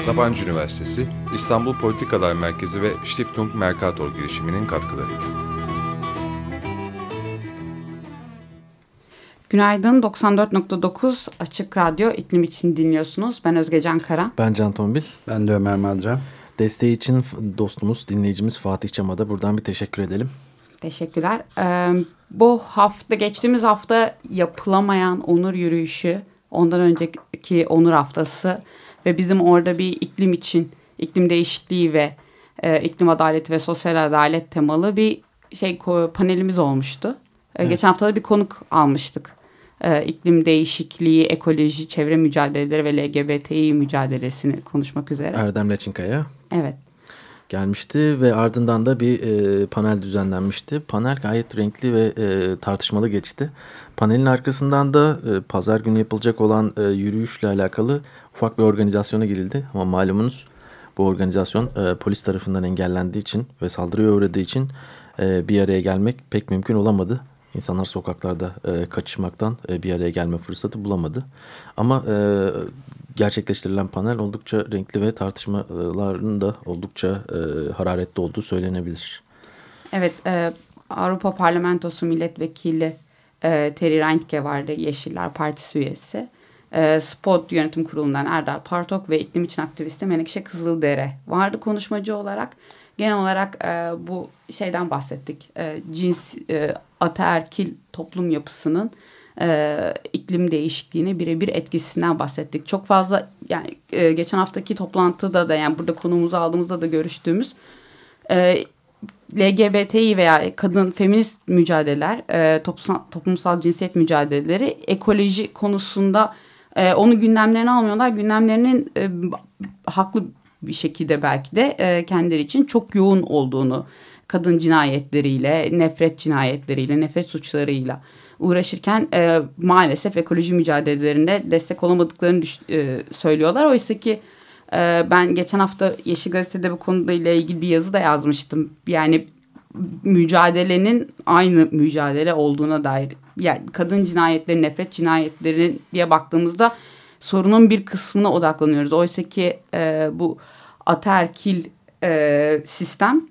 Sabancı Üniversitesi, İstanbul Politikalar Merkezi ve Stiftung Mercator girişiminin katkılarıyla. Günaydın 94.9 Açık Radyo iklim için dinliyorsunuz. Ben Özge Can Kara. Ben Can Tombil. Ben de Ömer Madra. Desteği için dostumuz, dinleyicimiz Fatih Çam'a buradan bir teşekkür edelim. Teşekkürler. Ee, bu hafta, geçtiğimiz hafta yapılamayan onur yürüyüşü, ondan önceki onur haftası ve bizim orada bir iklim için, iklim değişikliği ve e, iklim adaleti ve sosyal adalet temalı bir şey panelimiz olmuştu. Evet. Geçen hafta da bir konuk almıştık. Ee, iklim değişikliği, ekoloji, çevre mücadeleleri ve LGBTİ mücadelesini konuşmak üzere. Erdem Leçinkaya. Evet. Gelmişti ve ardından da bir e, panel düzenlenmişti. Panel gayet renkli ve e, tartışmalı geçti. Panelin arkasından da e, pazar günü yapılacak olan e, yürüyüşle alakalı ufak bir organizasyona girildi. Ama malumunuz bu organizasyon e, polis tarafından engellendiği için ve saldırıya uğradığı için e, bir araya gelmek pek mümkün olamadı. İnsanlar sokaklarda e, kaçışmaktan e, bir araya gelme fırsatı bulamadı. Ama e, gerçekleştirilen panel oldukça renkli ve tartışmaların da oldukça e, hararetli olduğu söylenebilir. Evet, e, Avrupa Parlamentosu Milletvekili e, Terry Reintke vardı, Yeşiller Partisi üyesi. E, Spot Yönetim Kurulu'ndan Erdal Partok ve iklim için aktivisti Menekşe Kızıldere vardı konuşmacı olarak. Genel olarak e, bu şeyden bahsettik. E, cins e, ataerkil toplum yapısının e, iklim değişikliğine birebir etkisinden bahsettik. Çok fazla yani e, geçen haftaki toplantıda da yani burada konumuzu aldığımızda da görüştüğümüz e, LGBTİ veya kadın feminist mücadeleler, e, toplumsal, toplumsal cinsiyet mücadeleleri ekoloji konusunda e, onu gündemlerine almıyorlar. Gündemlerinin e, haklı bir şekilde belki de e, kendileri için çok yoğun olduğunu kadın cinayetleriyle, nefret cinayetleriyle, nefret suçlarıyla uğraşırken e, maalesef ekoloji mücadelelerinde destek olamadıklarını düş, e, söylüyorlar. Oysa ki e, ben geçen hafta Yeşil Gazete'de bu konuyla ilgili bir yazı da yazmıştım. Yani mücadelenin aynı mücadele olduğuna dair yani kadın cinayetleri, nefret cinayetleri diye baktığımızda sorunun bir kısmına odaklanıyoruz. Oysa ki e, bu aterkil e, sistem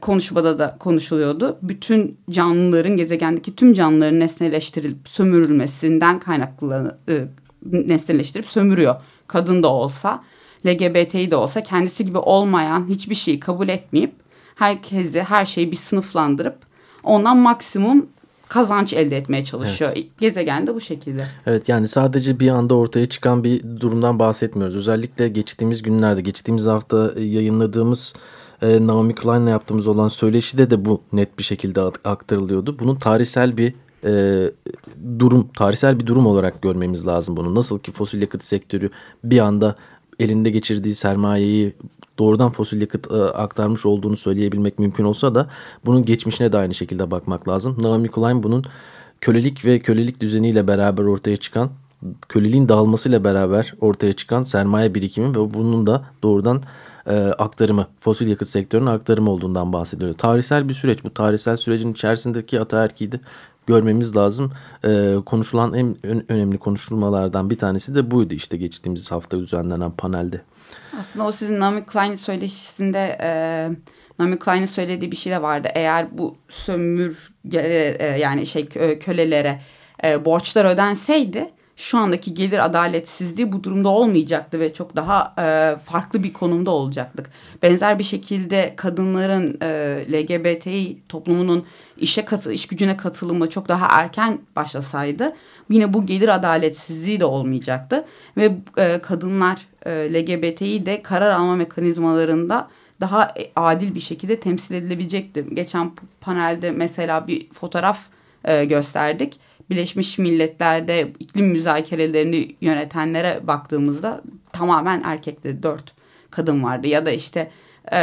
konuşmada da konuşuluyordu. Bütün canlıların gezegendeki tüm canlıların nesneleştirilip sömürülmesinden kaynaklı e, nesneleştirip sömürüyor. Kadın da olsa, LGBT'yi de olsa kendisi gibi olmayan hiçbir şeyi kabul etmeyip herkesi her şeyi bir sınıflandırıp ondan maksimum kazanç elde etmeye çalışıyor. Evet. Gezegen de bu şekilde. Evet yani sadece bir anda ortaya çıkan bir durumdan bahsetmiyoruz. Özellikle geçtiğimiz günlerde, geçtiğimiz hafta yayınladığımız e, Naomi Klein'la yaptığımız olan söyleşide de bu net bir şekilde aktarılıyordu. Bunun tarihsel bir e, durum, tarihsel bir durum olarak görmemiz lazım bunu. Nasıl ki fosil yakıt sektörü bir anda elinde geçirdiği sermayeyi doğrudan fosil yakıt e, aktarmış olduğunu söyleyebilmek mümkün olsa da bunun geçmişine de aynı şekilde bakmak lazım. Naomi Klein bunun kölelik ve kölelik düzeniyle beraber ortaya çıkan köleliğin dağılmasıyla beraber ortaya çıkan sermaye birikimi ve bunun da doğrudan e, aktarımı, fosil yakıt sektörünün aktarımı olduğundan bahsediyor. Tarihsel bir süreç. Bu tarihsel sürecin içerisindeki ataerkiyi de görmemiz lazım. E, konuşulan en önemli konuşulmalardan bir tanesi de buydu işte geçtiğimiz hafta düzenlenen panelde. Aslında o sizin Naomi Klein söyleşisinde e, Naomi Klein'in söylediği bir şey de vardı. Eğer bu sömürgelere e, yani şey kölelere e, borçlar ödenseydi şu andaki gelir adaletsizliği bu durumda olmayacaktı ve çok daha e, farklı bir konumda olacaktık. Benzer bir şekilde kadınların e, LGBTİ toplumunun işe katı, iş gücüne katılımı çok daha erken başlasaydı yine bu gelir adaletsizliği de olmayacaktı ve e, kadınlar e, LGBTİ de karar alma mekanizmalarında daha adil bir şekilde temsil edilebilecekti. Geçen panelde mesela bir fotoğraf e, gösterdik Birleşmiş Milletler'de iklim müzakerelerini yönetenlere baktığımızda tamamen erkekte dört kadın vardı. Ya da işte e,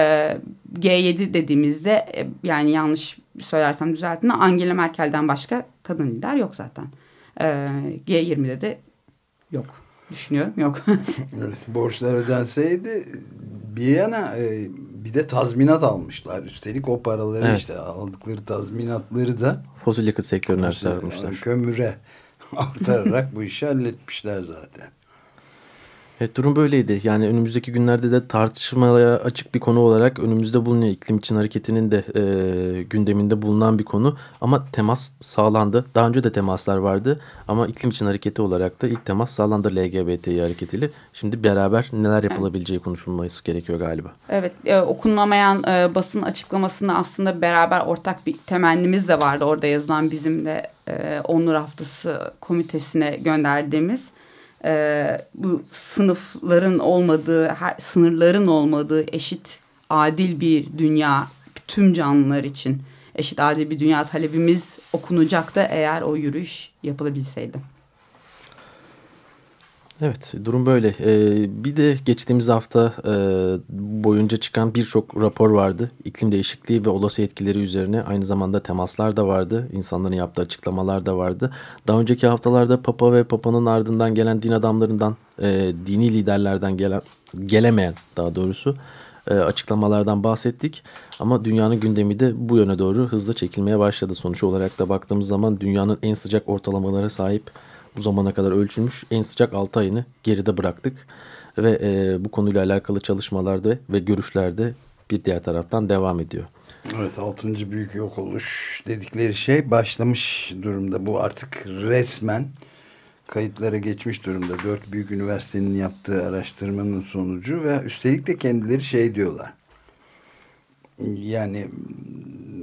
G7 dediğimizde e, yani yanlış söylersem düzeltin Angela Merkel'den başka kadın lider yok zaten. E, G20'de de yok düşünüyorum yok. evet, borçlar ödenseydi bir yana bir de tazminat almışlar. Üstelik o paraları evet. işte aldıkları tazminatları da fosil yakıt sektörüne aktarmışlar. Kömüre aktararak bu işi halletmişler zaten. Evet durum böyleydi. Yani önümüzdeki günlerde de tartışmaya açık bir konu olarak önümüzde bulunuyor. İklim için hareketinin de e, gündeminde bulunan bir konu. Ama temas sağlandı. Daha önce de temaslar vardı. Ama iklim için hareketi olarak da ilk temas sağlandı LGBTİ hareketiyle. Şimdi beraber neler yapılabileceği konuşulması gerekiyor galiba. Evet e, okunamayan e, basın açıklamasında aslında beraber ortak bir temennimiz de vardı. Orada yazılan bizim de e, Onur Haftası komitesine gönderdiğimiz e, bu sınıfların olmadığı, her, sınırların olmadığı eşit, adil bir dünya tüm canlılar için eşit, adil bir dünya talebimiz okunacaktı eğer o yürüyüş yapılabilseydi. Evet durum böyle. Ee, bir de geçtiğimiz hafta e, boyunca çıkan birçok rapor vardı. İklim değişikliği ve olası etkileri üzerine aynı zamanda temaslar da vardı. İnsanların yaptığı açıklamalar da vardı. Daha önceki haftalarda Papa ve Papa'nın ardından gelen din adamlarından, e, dini liderlerden gelen gelemeyen daha doğrusu e, açıklamalardan bahsettik. Ama dünyanın gündemi de bu yöne doğru hızlı çekilmeye başladı. Sonuç olarak da baktığımız zaman dünyanın en sıcak ortalamalara sahip bu zamana kadar ölçülmüş en sıcak 6 ayını geride bıraktık. Ve e, bu konuyla alakalı çalışmalarda ve görüşlerde bir diğer taraftan devam ediyor. Evet 6. büyük yok oluş dedikleri şey başlamış durumda. Bu artık resmen kayıtlara geçmiş durumda. Dört büyük üniversitenin yaptığı araştırmanın sonucu ve üstelik de kendileri şey diyorlar. Yani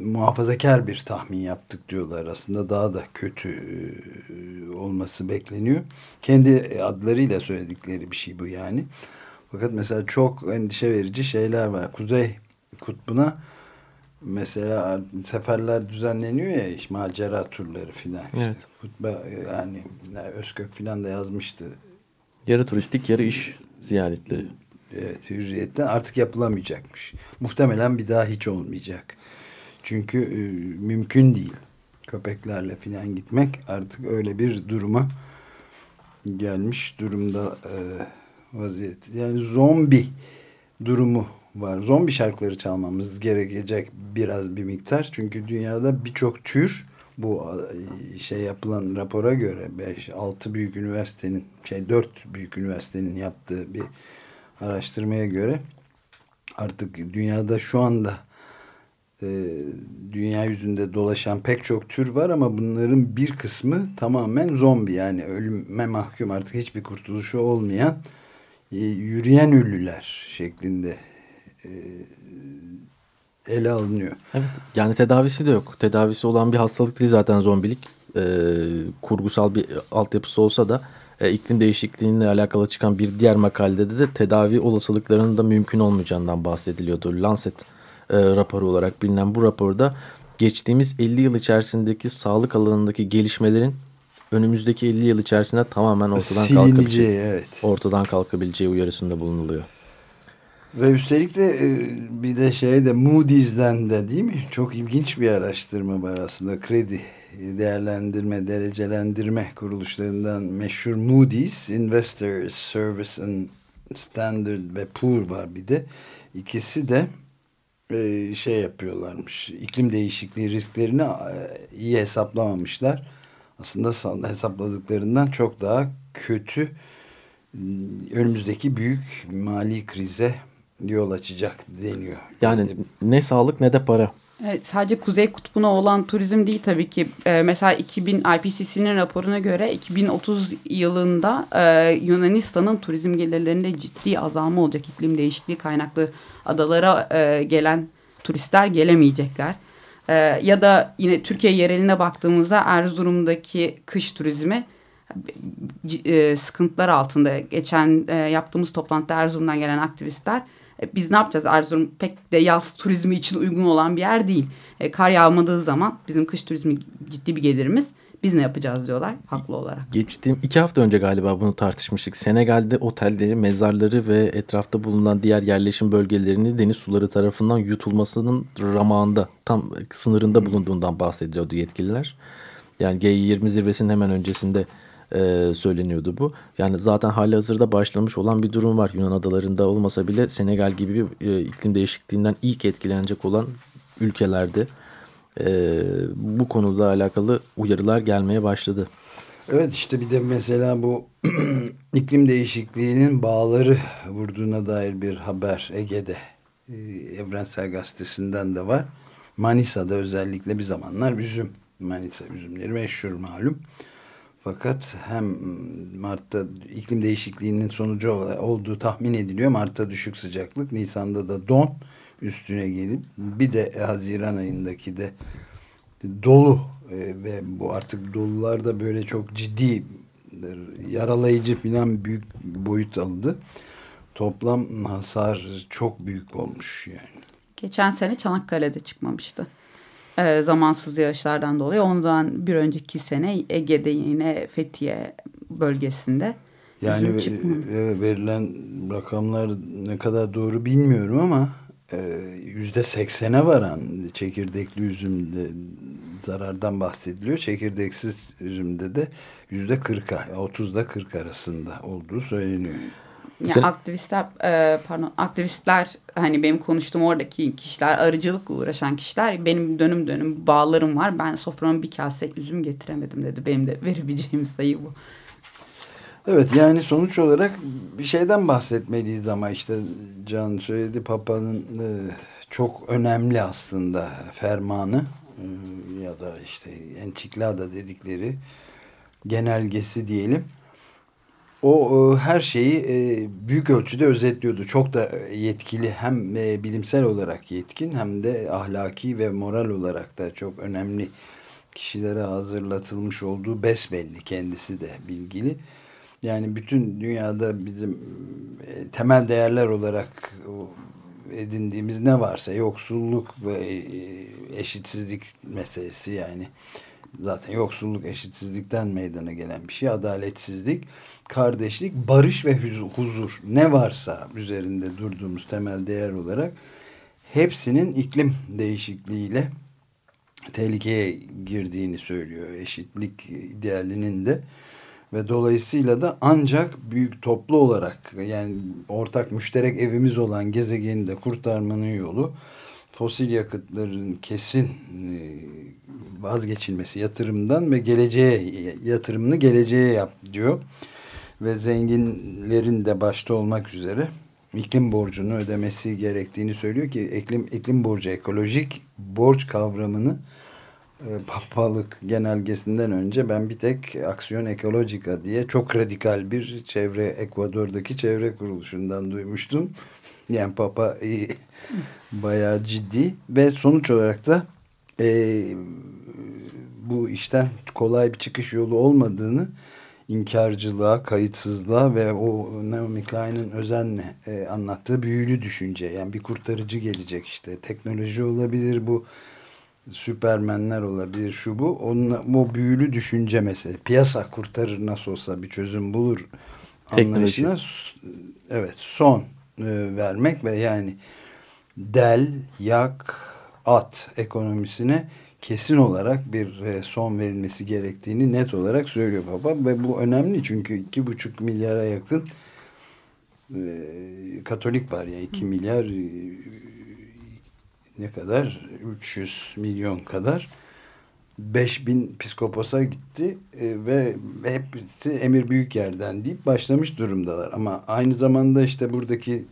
muhafazakar bir tahmin yaptık diyorlar. Aslında daha da kötü e, olması bekleniyor. Kendi adlarıyla söyledikleri bir şey bu yani. Fakat mesela çok endişe verici şeyler var. Kuzey kutbuna mesela seferler düzenleniyor ya iş macera turları filan. Evet. İşte, kutba, yani Özkök filan da yazmıştı. Yarı turistik yarı iş ziyaretleri. Evet hürriyetten artık yapılamayacakmış. Muhtemelen bir daha hiç olmayacak. Çünkü e, mümkün değil. Köpeklerle filan gitmek artık öyle bir duruma gelmiş durumda e, vaziyet. Yani zombi durumu var. Zombi şarkıları çalmamız gerekecek biraz bir miktar. Çünkü dünyada birçok tür bu e, şey yapılan rapora göre 5 6 büyük üniversitenin şey 4 büyük üniversitenin yaptığı bir araştırmaya göre artık dünyada şu anda e, dünya yüzünde dolaşan pek çok tür var ama bunların bir kısmı tamamen zombi yani ölüme mahkum artık hiçbir kurtuluşu olmayan e, yürüyen ölüler şeklinde e, ele alınıyor. Evet yani tedavisi de yok. Tedavisi olan bir hastalık değil zaten zombilik. E, kurgusal bir altyapısı olsa da e, iklim değişikliğiyle alakalı çıkan bir diğer makalede de tedavi olasılıklarının da mümkün olmayacağından bahsediliyordu. Lancet e, raporu olarak bilinen bu raporda geçtiğimiz 50 yıl içerisindeki sağlık alanındaki gelişmelerin önümüzdeki 50 yıl içerisinde tamamen ortadan kalkabileceği, evet. ortadan kalkabileceği uyarısında bulunuluyor. Ve üstelik de e, bir de şey de Moody's'den de değil mi? Çok ilginç bir araştırma var aslında. Kredi değerlendirme, derecelendirme kuruluşlarından meşhur Moody's, Investors Service and Standard ve Poor var bir de. İkisi de e, şey yapıyorlarmış. İklim değişikliği risklerini e, iyi hesaplamamışlar. Aslında hesapladıklarından çok daha kötü önümüzdeki büyük mali krize yol açacak deniyor. Yani ne sağlık ne de para. Evet, sadece Kuzey Kutbu'na olan turizm değil tabii ki. Ee, mesela 2000 IPCC'nin raporuna göre 2030 yılında e, Yunanistan'ın turizm gelirlerinde ciddi azalma olacak. İklim değişikliği kaynaklı adalara e, gelen turistler gelemeyecekler. E, ya da yine Türkiye yereline baktığımızda Erzurum'daki kış turizmi e, sıkıntılar altında. Geçen e, yaptığımız toplantıda Erzurum'dan gelen aktivistler e, biz ne yapacağız? Erzurum pek de yaz turizmi için uygun olan bir yer değil. E, kar yağmadığı zaman bizim kış turizmi ciddi bir gelirimiz. Biz ne yapacağız diyorlar haklı olarak. Geçtiğim iki hafta önce galiba bunu tartışmıştık. Senegal'de otelleri, mezarları ve etrafta bulunan diğer yerleşim bölgelerini deniz suları tarafından yutulmasının ramağında tam sınırında bulunduğundan bahsediyordu yetkililer. Yani G20 zirvesinin hemen öncesinde e, söyleniyordu bu. Yani zaten hali hazırda başlamış olan bir durum var. Yunan adalarında olmasa bile Senegal gibi bir e, iklim değişikliğinden ilk etkilenecek olan ülkelerde e, bu konuda alakalı uyarılar gelmeye başladı. Evet işte bir de mesela bu iklim değişikliğinin bağları vurduğuna dair bir haber Ege'de e, Evrensel Gazetesi'nden de var. Manisa'da özellikle bir zamanlar üzüm, Manisa üzümleri meşhur malum. Fakat hem Mart'ta iklim değişikliğinin sonucu olduğu tahmin ediliyor. Mart'ta düşük sıcaklık, Nisan'da da don üstüne gelip bir de Haziran ayındaki de dolu e, ve bu artık dolular da böyle çok ciddi yaralayıcı filan büyük boyut aldı. Toplam hasar çok büyük olmuş yani. Geçen sene Çanakkale'de çıkmamıştı. E, zamansız yağışlardan dolayı. Ondan bir önceki sene Ege'de yine Fethiye bölgesinde. Yani e, verilen rakamlar ne kadar doğru bilmiyorum ama e, yüzde seksene varan çekirdekli üzümde zarardan bahsediliyor. Çekirdeksiz üzümde de yüzde kırka, otuzda kırk arasında olduğu söyleniyor. Yani Sen... aktivistler e, pardon aktivistler hani benim konuştuğum oradaki kişiler arıcılıkla uğraşan kişiler benim dönüm dönüm bağlarım var ben soframa bir kase üzüm getiremedim dedi benim de verebileceğim sayı bu. Evet yani sonuç olarak bir şeyden bahsetmeliyiz ama işte Can söyledi Papa'nın e, çok önemli aslında fermanı e, ya da işte ençiklada dedikleri genelgesi diyelim. O e, her şeyi e, büyük ölçüde özetliyordu. Çok da yetkili hem e, bilimsel olarak yetkin hem de ahlaki ve moral olarak da çok önemli kişilere hazırlatılmış olduğu besbelli kendisi de bilgili. Yani bütün dünyada bizim e, temel değerler olarak edindiğimiz ne varsa yoksulluk ve e, eşitsizlik meselesi yani zaten yoksulluk eşitsizlikten meydana gelen bir şey adaletsizlik kardeşlik barış ve huzur. Ne varsa üzerinde durduğumuz temel değer olarak hepsinin iklim değişikliğiyle tehlikeye girdiğini söylüyor. Eşitlik idealinin de ve dolayısıyla da ancak büyük toplu olarak yani ortak müşterek evimiz olan gezegeni de kurtarmanın yolu fosil yakıtların kesin e, vazgeçilmesi yatırımdan ve geleceğe yatırımını geleceğe yap diyor. Ve zenginlerin de başta olmak üzere iklim borcunu ödemesi gerektiğini söylüyor ki iklim, iklim borcu ekolojik borç kavramını papalık genelgesinden önce ben bir tek Aksiyon Ekolojika diye çok radikal bir çevre Ekvador'daki çevre kuruluşundan duymuştum. Yani papa e, bayağı ciddi ve sonuç olarak da e, bu işten kolay bir çıkış yolu olmadığını inkarcılığa, kayıtsızlığa ve o Naomi Klein'in özenle e, anlattığı büyülü düşünce. Yani bir kurtarıcı gelecek işte. Teknoloji olabilir bu süpermenler olabilir şu bu. Onun, bu büyülü düşünce mesela. Piyasa kurtarır nasıl olsa bir çözüm bulur anlayışına evet son e, vermek ve yani del, yak, at ekonomisine kesin olarak bir e, son verilmesi gerektiğini net olarak söylüyor baba ve bu önemli çünkü iki buçuk milyara yakın e, Katolik var yani iki milyar e, ne kadar? 300 milyon kadar. 5000 psikoposa gitti e, ve hepsi emir büyük yerden deyip başlamış durumdalar. Ama aynı zamanda işte buradaki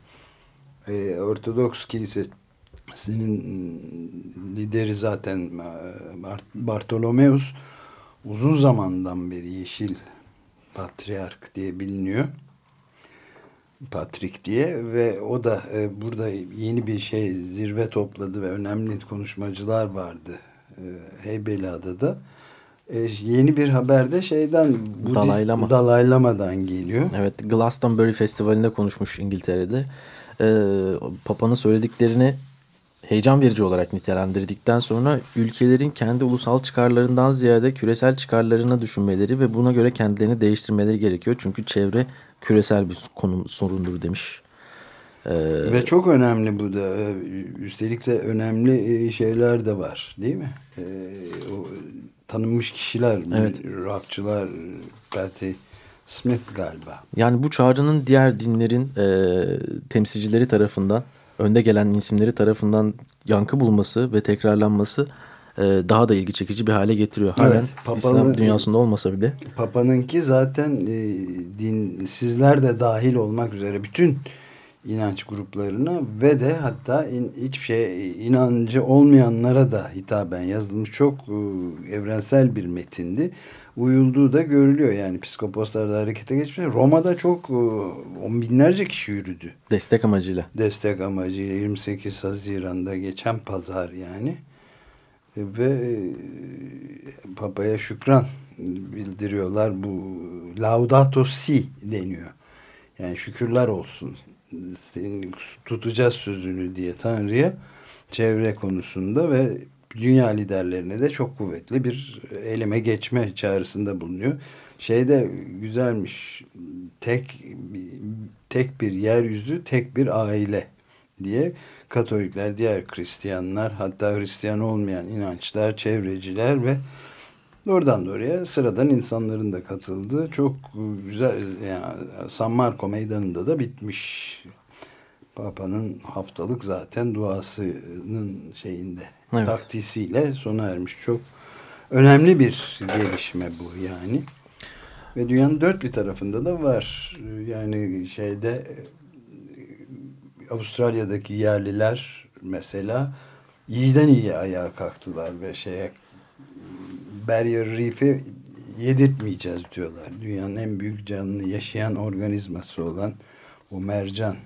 e, Ortodoks Kilisesi'nin lideri zaten e, Bartolomeus uzun zamandan beri Yeşil Patriark diye biliniyor. Patrick diye ve o da e, burada yeni bir şey zirve topladı ve önemli konuşmacılar vardı e, Heybeliada'da. E, yeni bir haberde şeyden Dalaylama. Dalaylama'dan geliyor. Evet Glastonbury Festivali'nde konuşmuş İngiltere'de. E, Papa'nın söylediklerini heyecan verici olarak nitelendirdikten sonra ülkelerin kendi ulusal çıkarlarından ziyade küresel çıkarlarına düşünmeleri ve buna göre kendilerini değiştirmeleri gerekiyor. Çünkü çevre küresel bir konum sorundur demiş. Ee, ve çok önemli bu da. Ee, üstelik de önemli e, şeyler de var değil mi? Ee, o tanınmış kişiler, evet. rockçılar, Patti Smith galiba. Yani bu çağrının diğer dinlerin e, temsilcileri tarafından, önde gelen isimleri tarafından yankı bulması ve tekrarlanması e, daha da ilgi çekici bir hale getiriyor. Halen evet, Papa'nın, İslam dünyasında olmasa bile. Papa'nınki zaten e, dinsizler de dahil olmak üzere bütün inanç gruplarına ve de hatta in, hiçbir şey inancı olmayanlara da hitaben yazılmış çok e, evrensel bir metindi. Uyulduğu da görülüyor yani psikoposlar da harekete geçmiş. Roma'da çok e, on binlerce kişi yürüdü. Destek amacıyla. Destek amacıyla 28 Haziran'da geçen pazar yani. Ve e, Papa'ya şükran bildiriyorlar. Bu Laudato Si deniyor. Yani şükürler olsun senin tutacağız sözünü diye Tanrı'ya çevre konusunda ve dünya liderlerine de çok kuvvetli bir eleme geçme çağrısında bulunuyor. Şeyde güzelmiş tek tek bir yeryüzü tek bir aile diye Katolikler, diğer Hristiyanlar hatta Hristiyan olmayan inançlar, çevreciler ve Doğrudan doğruya sıradan insanların da katıldığı çok güzel yani San Marco meydanında da bitmiş. Papa'nın haftalık zaten duasının şeyinde evet. taktisiyle sona ermiş. Çok önemli bir gelişme bu yani. Ve dünyanın dört bir tarafında da var. Yani şeyde Avustralya'daki yerliler mesela iyiden iyi ayağa kalktılar ve şeye Barrier Reef'i yedirtmeyeceğiz diyorlar. Dünyanın en büyük canlı yaşayan organizması olan o mercan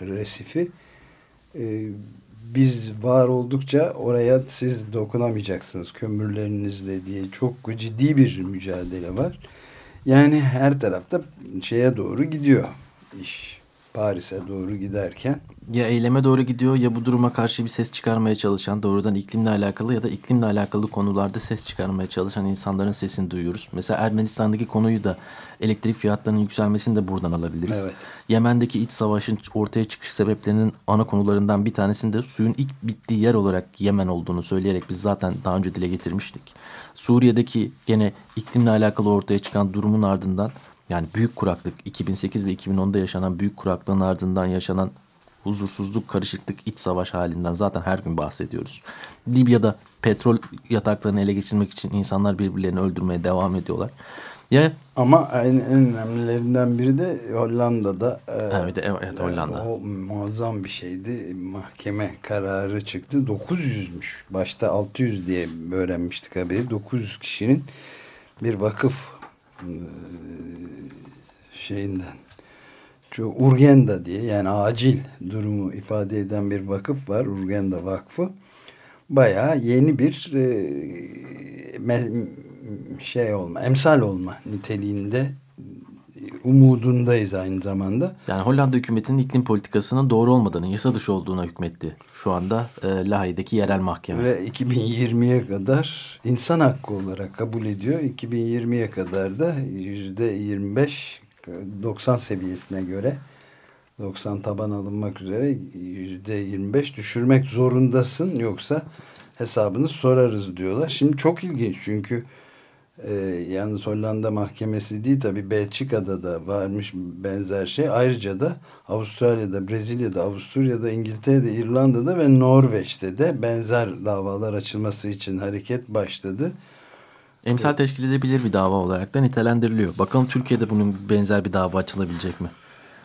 resifi e, biz var oldukça oraya siz dokunamayacaksınız kömürlerinizle diye çok ciddi bir mücadele var. Yani her tarafta şeye doğru gidiyor iş. Paris'e doğru giderken ya eyleme doğru gidiyor ya bu duruma karşı bir ses çıkarmaya çalışan doğrudan iklimle alakalı ya da iklimle alakalı konularda ses çıkarmaya çalışan insanların sesini duyuyoruz. Mesela Ermenistan'daki konuyu da elektrik fiyatlarının yükselmesini de buradan alabiliriz. Evet. Yemen'deki iç savaşın ortaya çıkış sebeplerinin ana konularından bir tanesinde suyun ilk bittiği yer olarak Yemen olduğunu söyleyerek biz zaten daha önce dile getirmiştik. Suriye'deki gene iklimle alakalı ortaya çıkan durumun ardından yani büyük kuraklık 2008 ve 2010'da yaşanan büyük kuraklığın ardından yaşanan huzursuzluk, karışıklık, iç savaş halinden zaten her gün bahsediyoruz. Libya'da petrol yataklarını ele geçirmek için insanlar birbirlerini öldürmeye devam ediyorlar. Ya ama en, en önemlilerinden biri de Hollanda'da. E, evet, evet Hollanda. O muazzam bir şeydi. Mahkeme kararı çıktı. 900'müş. Başta 600 diye öğrenmiştik haberi. 900 kişinin bir vakıf e, şeyinden Urgenda diye yani acil durumu ifade eden bir vakıf var. Urgenda Vakfı. Bayağı yeni bir e, şey olma, emsal olma niteliğinde umudundayız aynı zamanda. Yani Hollanda hükümetinin iklim politikasının doğru olmadığını, yasa dışı olduğuna hükmetti. Şu anda e, Lahey'deki yerel mahkeme. Ve 2020'ye kadar insan hakkı olarak kabul ediyor. 2020'ye kadar da yüzde 25 90 seviyesine göre 90 taban alınmak üzere yüzde 25 düşürmek zorundasın yoksa hesabını sorarız diyorlar. Şimdi çok ilginç çünkü e, yalnız Hollanda mahkemesi değil tabi Belçika'da da varmış benzer şey. Ayrıca da Avustralya'da, Brezilya'da, Avusturya'da, İngiltere'de, İrlanda'da ve Norveç'te de benzer davalar açılması için hareket başladı. Emsal teşkil edebilir bir dava olarak da nitelendiriliyor. Bakalım Türkiye'de bunun benzer bir dava açılabilecek mi?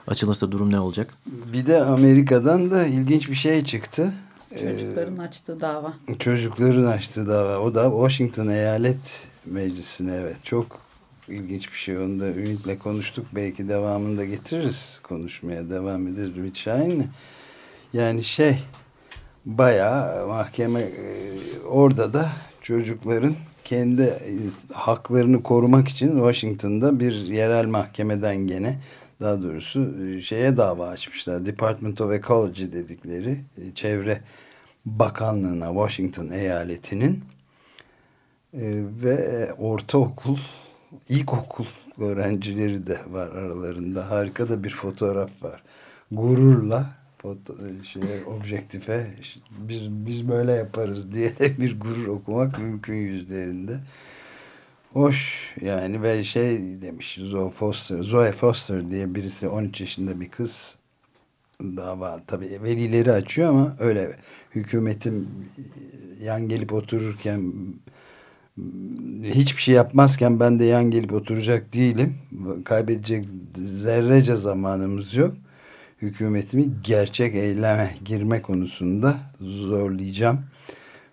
Açılırsa durum ne olacak? Bir de Amerika'dan da ilginç bir şey çıktı. Çocukların ee, açtığı dava. Çocukların açtığı dava. O da Washington Eyalet Meclisi'ne evet. Çok ilginç bir şey. Onu da Ümit'le konuştuk. Belki devamını da getiririz. Konuşmaya devam ederiz Ümit Şahin'le. Yani şey bayağı mahkeme e, orada da çocukların kendi e, haklarını korumak için Washington'da bir yerel mahkemeden gene daha doğrusu e, şeye dava açmışlar. Department of Ecology dedikleri e, çevre bakanlığına Washington eyaletinin ve ortaokul, ilkokul öğrencileri de var aralarında. Harika da bir fotoğraf var. Gururla foto, şey, objektife biz, biz böyle yaparız diye de bir gurur okumak mümkün yüzlerinde. Hoş yani ve şey demiş Zoe Foster, Zoe Foster diye birisi 13 yaşında bir kız dava tabii velileri açıyor ama öyle hükümetin yan gelip otururken hiçbir şey yapmazken ben de yan gelip oturacak değilim. Kaybedecek zerrece zamanımız yok. Hükümetimi gerçek eyleme girme konusunda zorlayacağım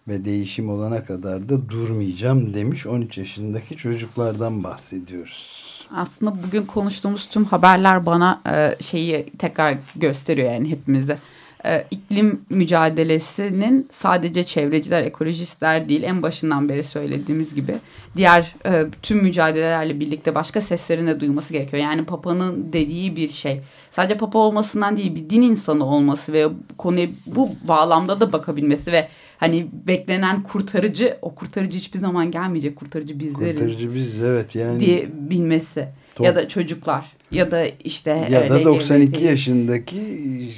ve değişim olana kadar da durmayacağım demiş 13 yaşındaki çocuklardan bahsediyoruz. Aslında bugün konuştuğumuz tüm haberler bana e, şeyi tekrar gösteriyor yani hepimize. E, iklim mücadelesinin sadece çevreciler, ekolojistler değil en başından beri söylediğimiz gibi diğer e, tüm mücadelelerle birlikte başka seslerin de duyması gerekiyor. Yani Papa'nın dediği bir şey. Sadece Papa olmasından değil bir din insanı olması ve konuya bu bağlamda da bakabilmesi ve hani beklenen kurtarıcı o kurtarıcı hiçbir zaman gelmeyecek kurtarıcı bizleriz. Kurtarıcı biz evet yani. Diye bilmesi Top. ya da çocuklar ya da işte ya da 92 yaşındaki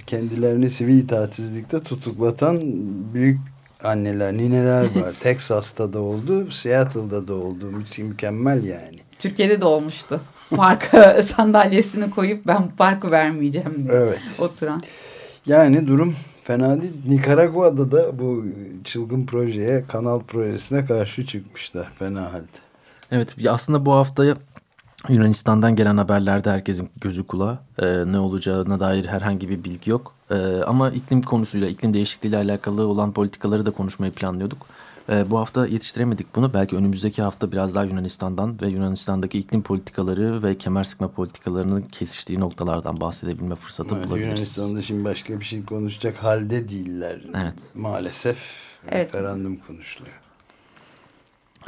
kendilerini sivil itaatsizlikte tutuklatan büyük anneler, nineler var. Texas'ta da oldu, Seattle'da da oldu. Mükemmel yani. Türkiye'de de olmuştu. Parka sandalyesini koyup ben parkı vermeyeceğim diye evet. oturan. Yani durum fena değil. Nikaragua'da da bu çılgın projeye, kanal projesine karşı çıkmışlar fena halde. Evet aslında bu haftaya Yunanistan'dan gelen haberlerde herkesin gözü kulağı. Ee, ne olacağına dair herhangi bir bilgi yok. Ee, ama iklim konusuyla, iklim değişikliğiyle alakalı olan politikaları da konuşmayı planlıyorduk. Ee, bu hafta yetiştiremedik bunu. Belki önümüzdeki hafta biraz daha Yunanistan'dan ve Yunanistan'daki iklim politikaları ve kemer sıkma politikalarının kesiştiği noktalardan bahsedebilme fırsatı evet, bulabiliriz. Yunanistan'da şimdi başka bir şey konuşacak halde değiller. Evet. Maalesef evet. referandum konuşuluyor.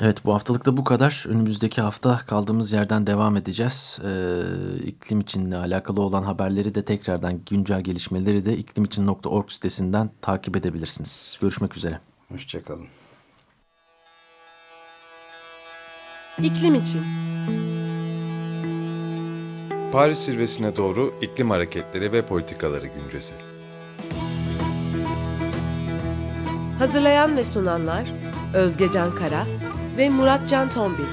Evet bu haftalık da bu kadar. Önümüzdeki hafta kaldığımız yerden devam edeceğiz. Ee, iklim içinle alakalı olan haberleri de tekrardan güncel gelişmeleri de iklimicin.org sitesinden takip edebilirsiniz. Görüşmek üzere. Hoşçakalın. İklim için. Paris zirvesine doğru iklim hareketleri ve politikaları güncesi. Hazırlayan ve sunanlar Özge Can Kara ve Murat Can Tombil.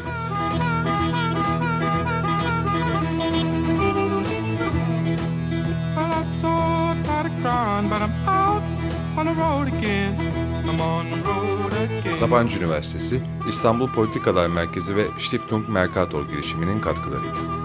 Sabancı Üniversitesi, İstanbul Politikalar Merkezi ve Stiftung Mercator girişiminin katkılarıyla.